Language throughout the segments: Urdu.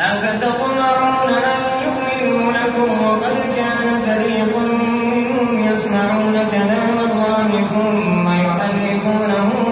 أفتطمعون أن يسمعون كلام الله ثم يحرفونه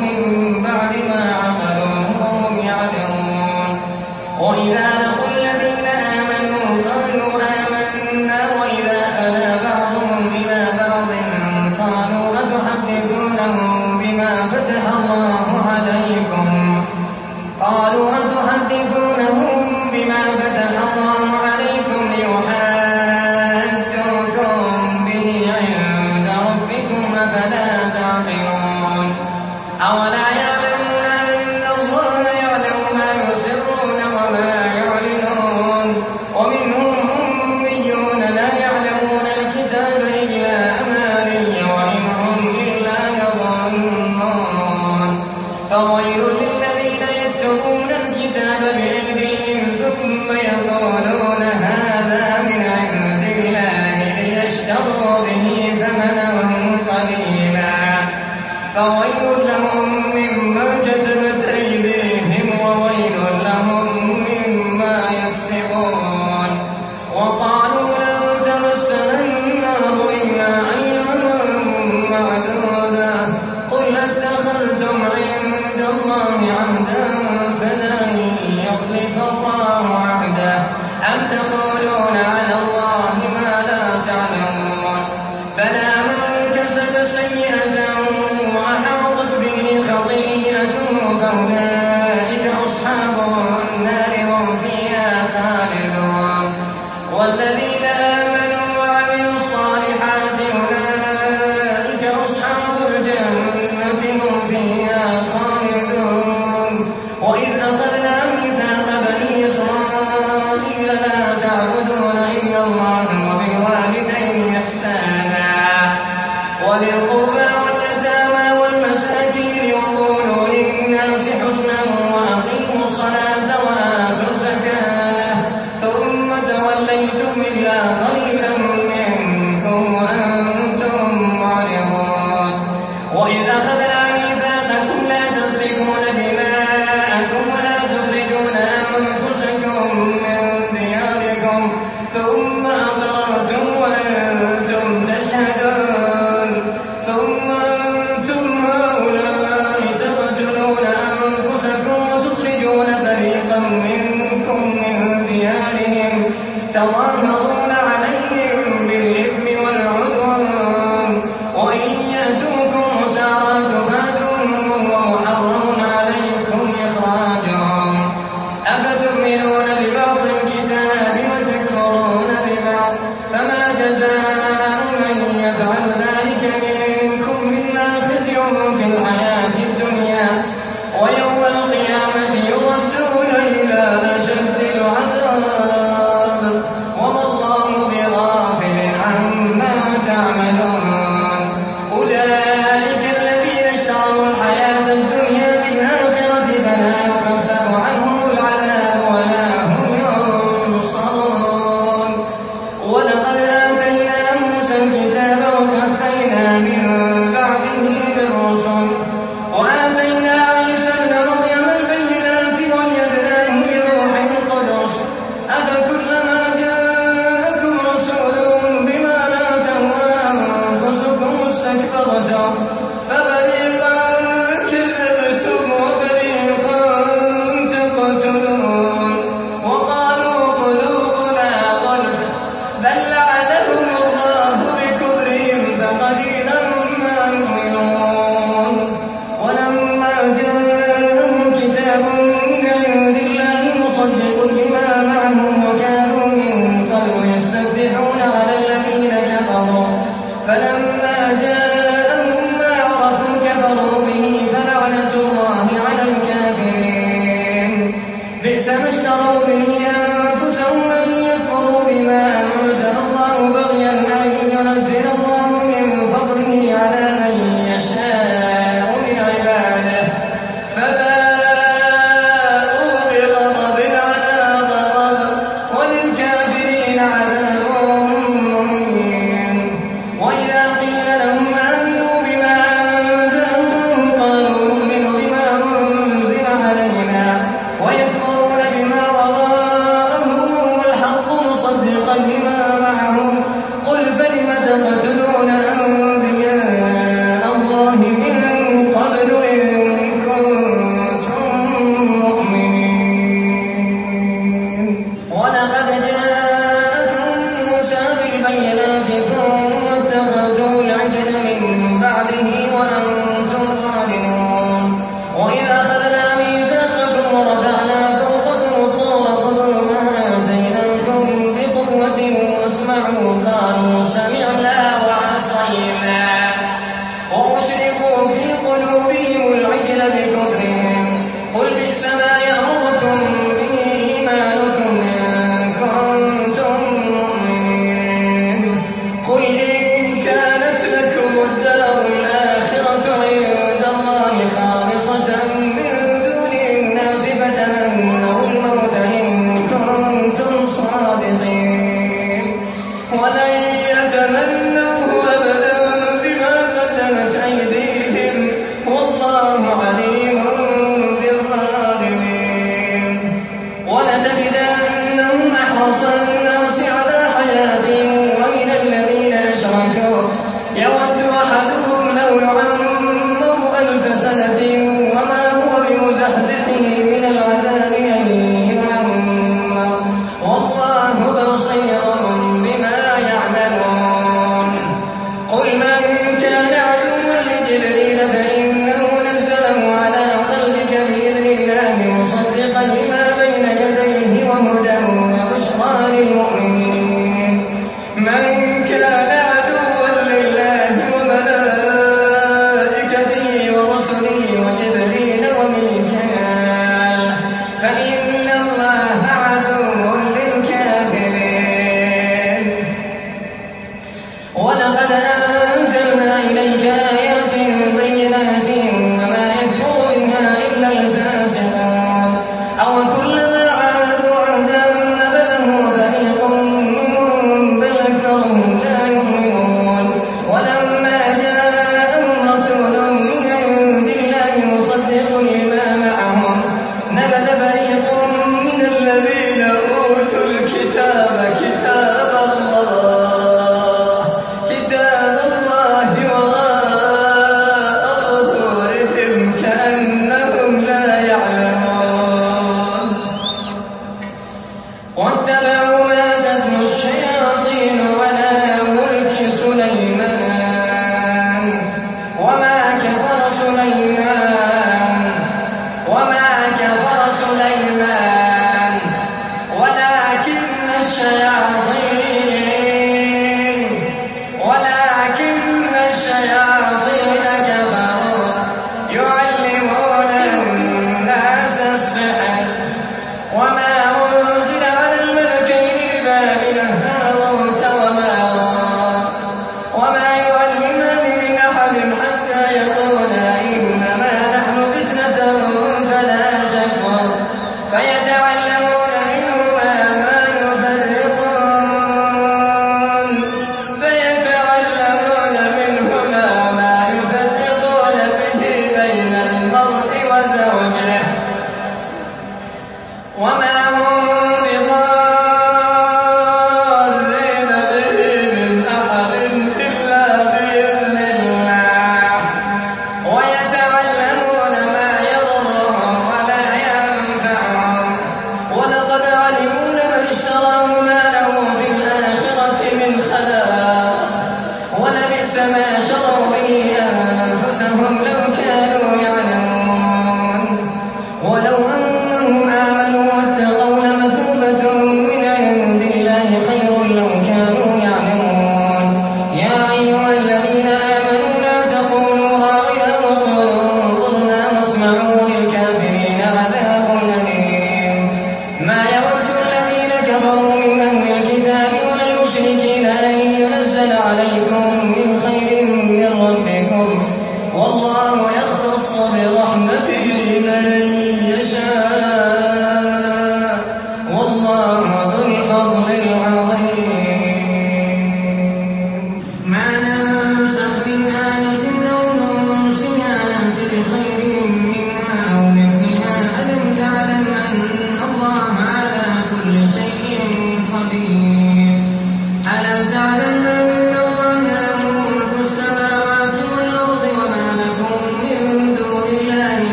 الذين يتقون الكتاب بأيديهم ثم يقولون هذا من عند الله ليشتروا به ثمنا قليلا فويل فيها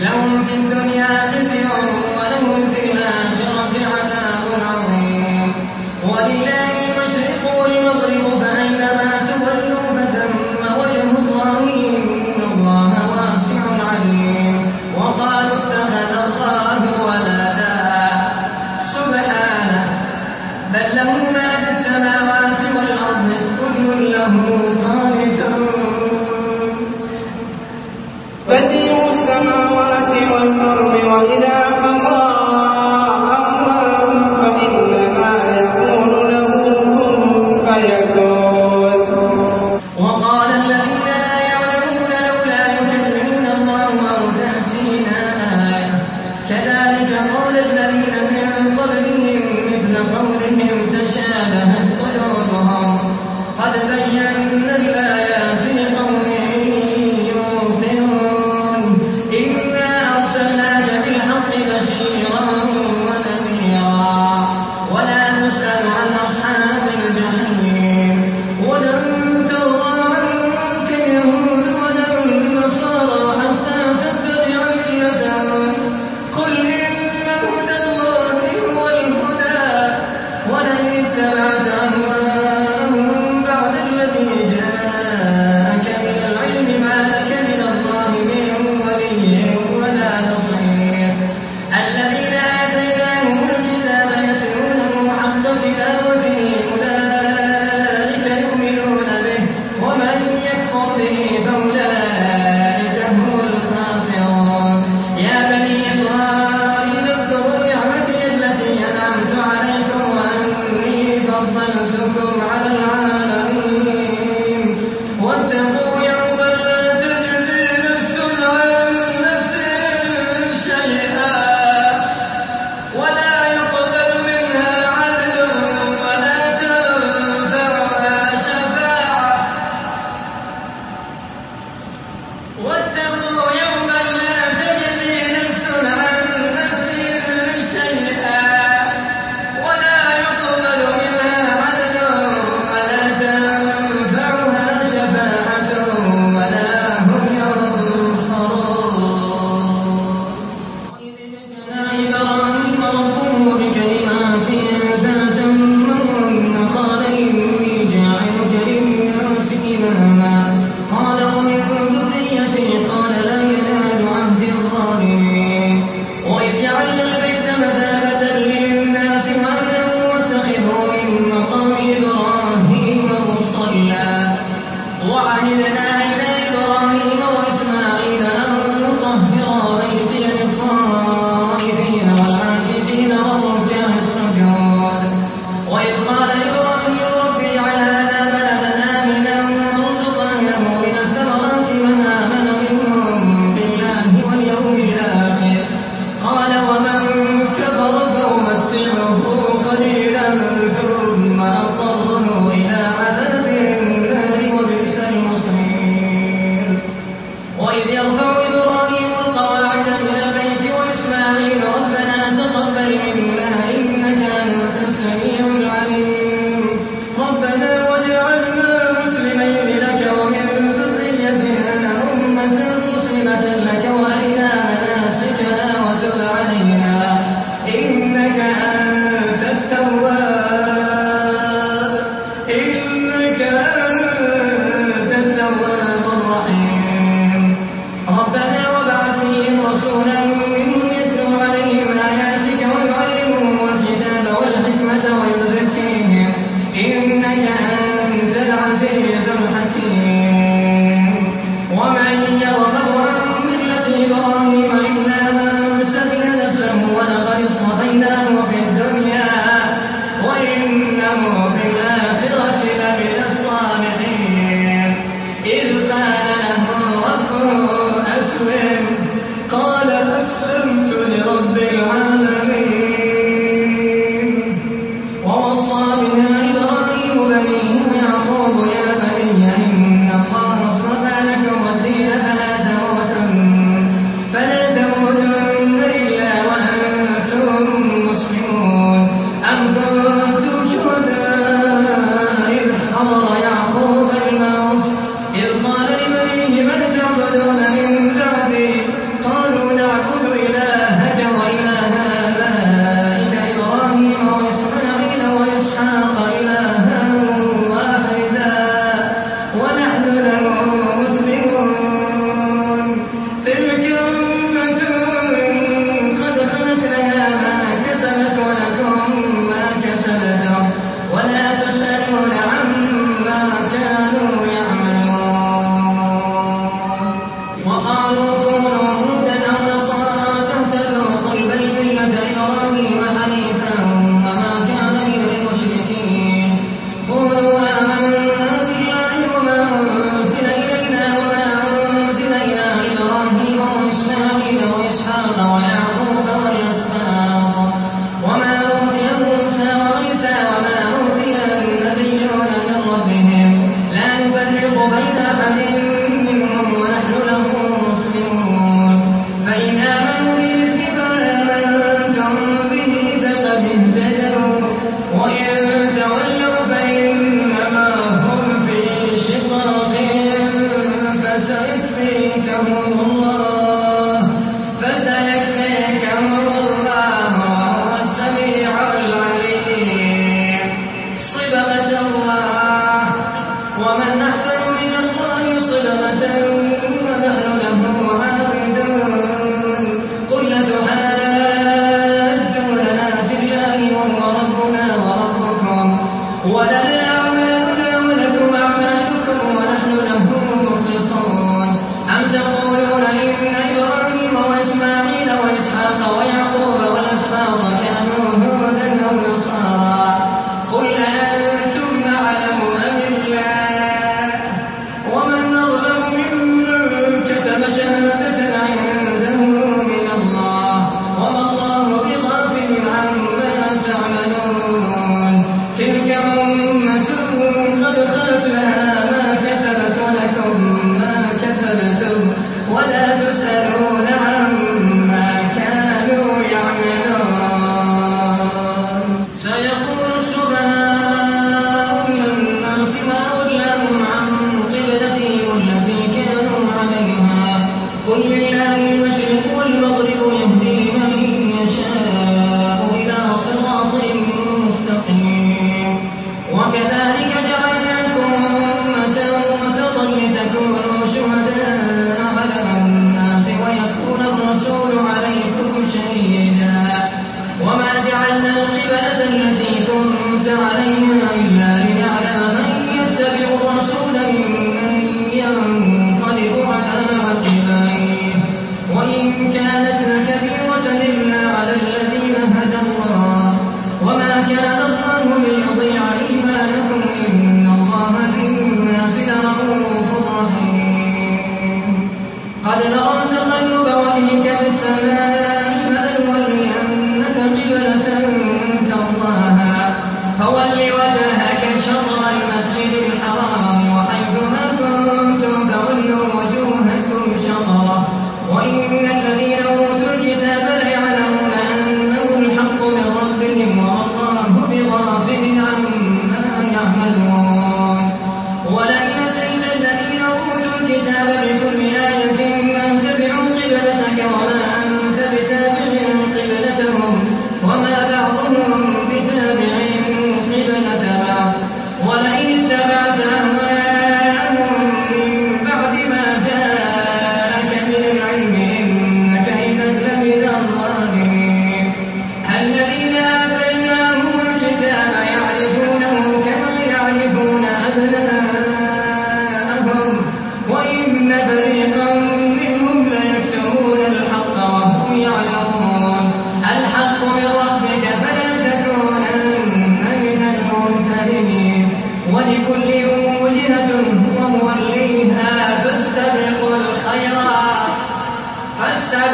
لهم في الدنيا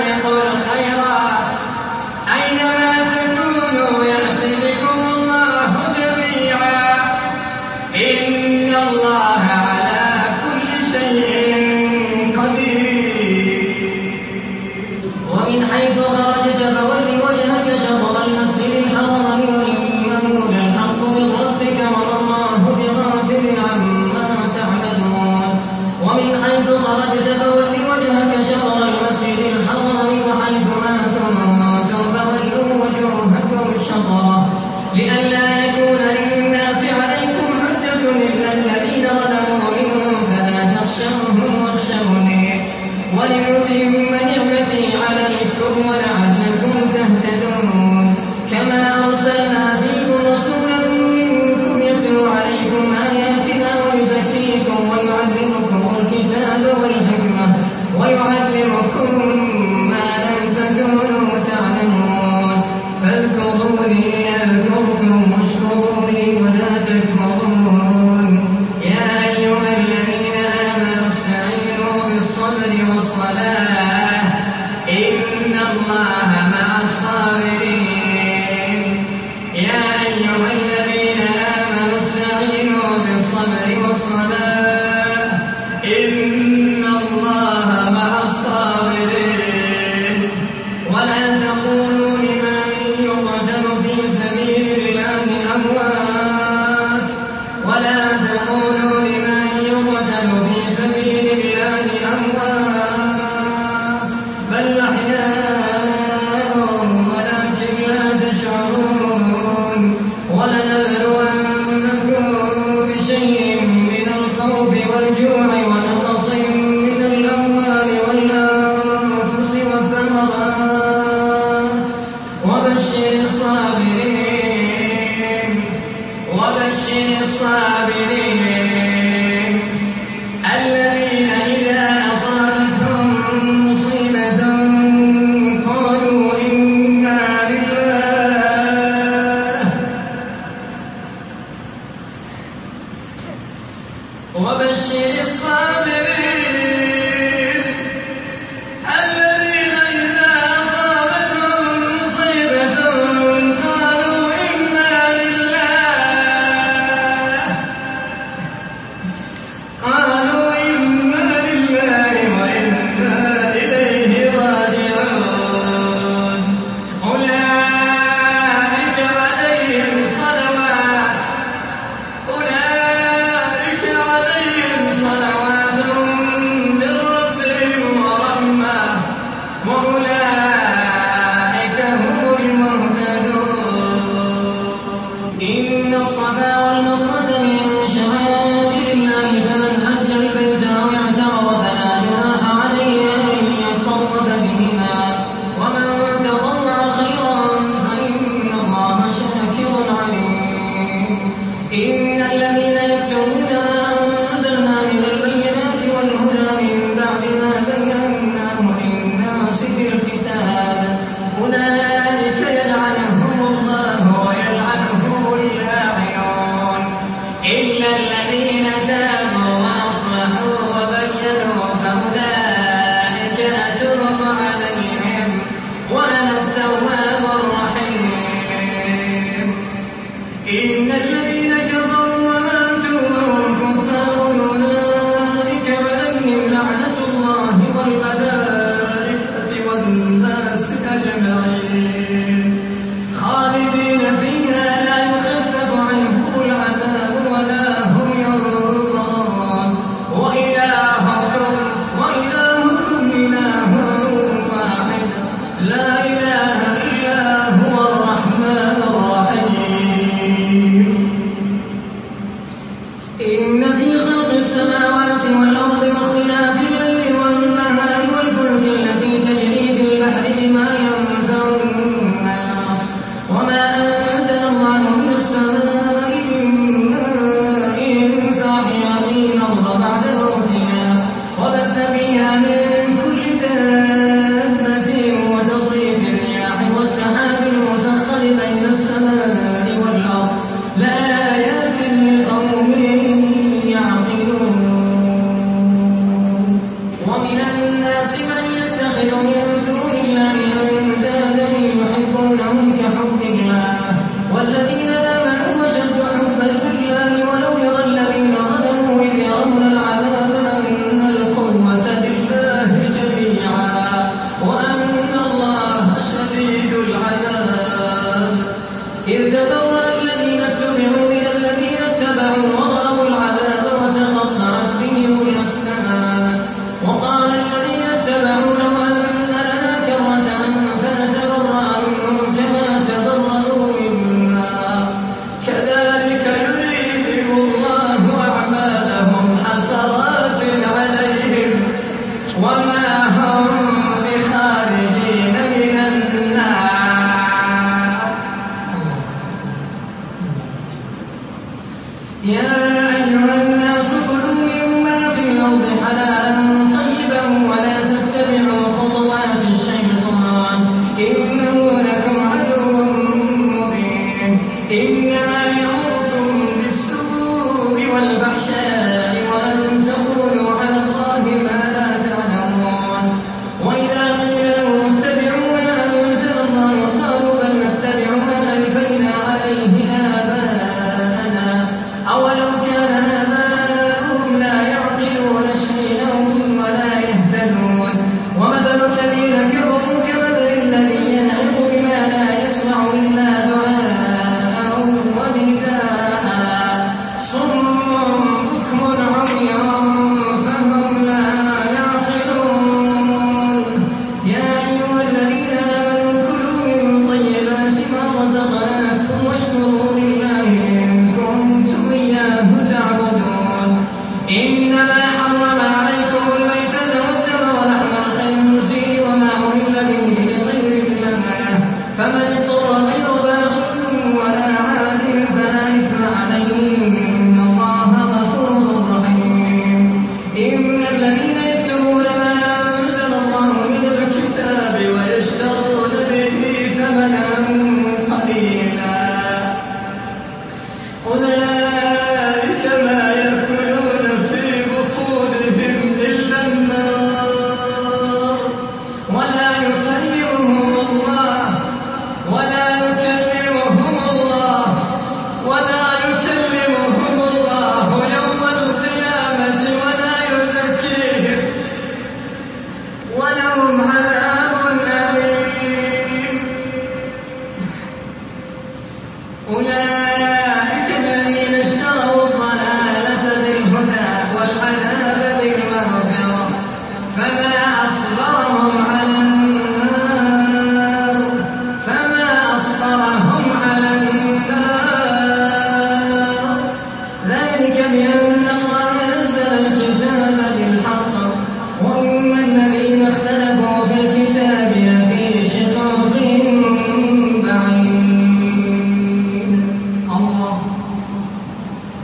yang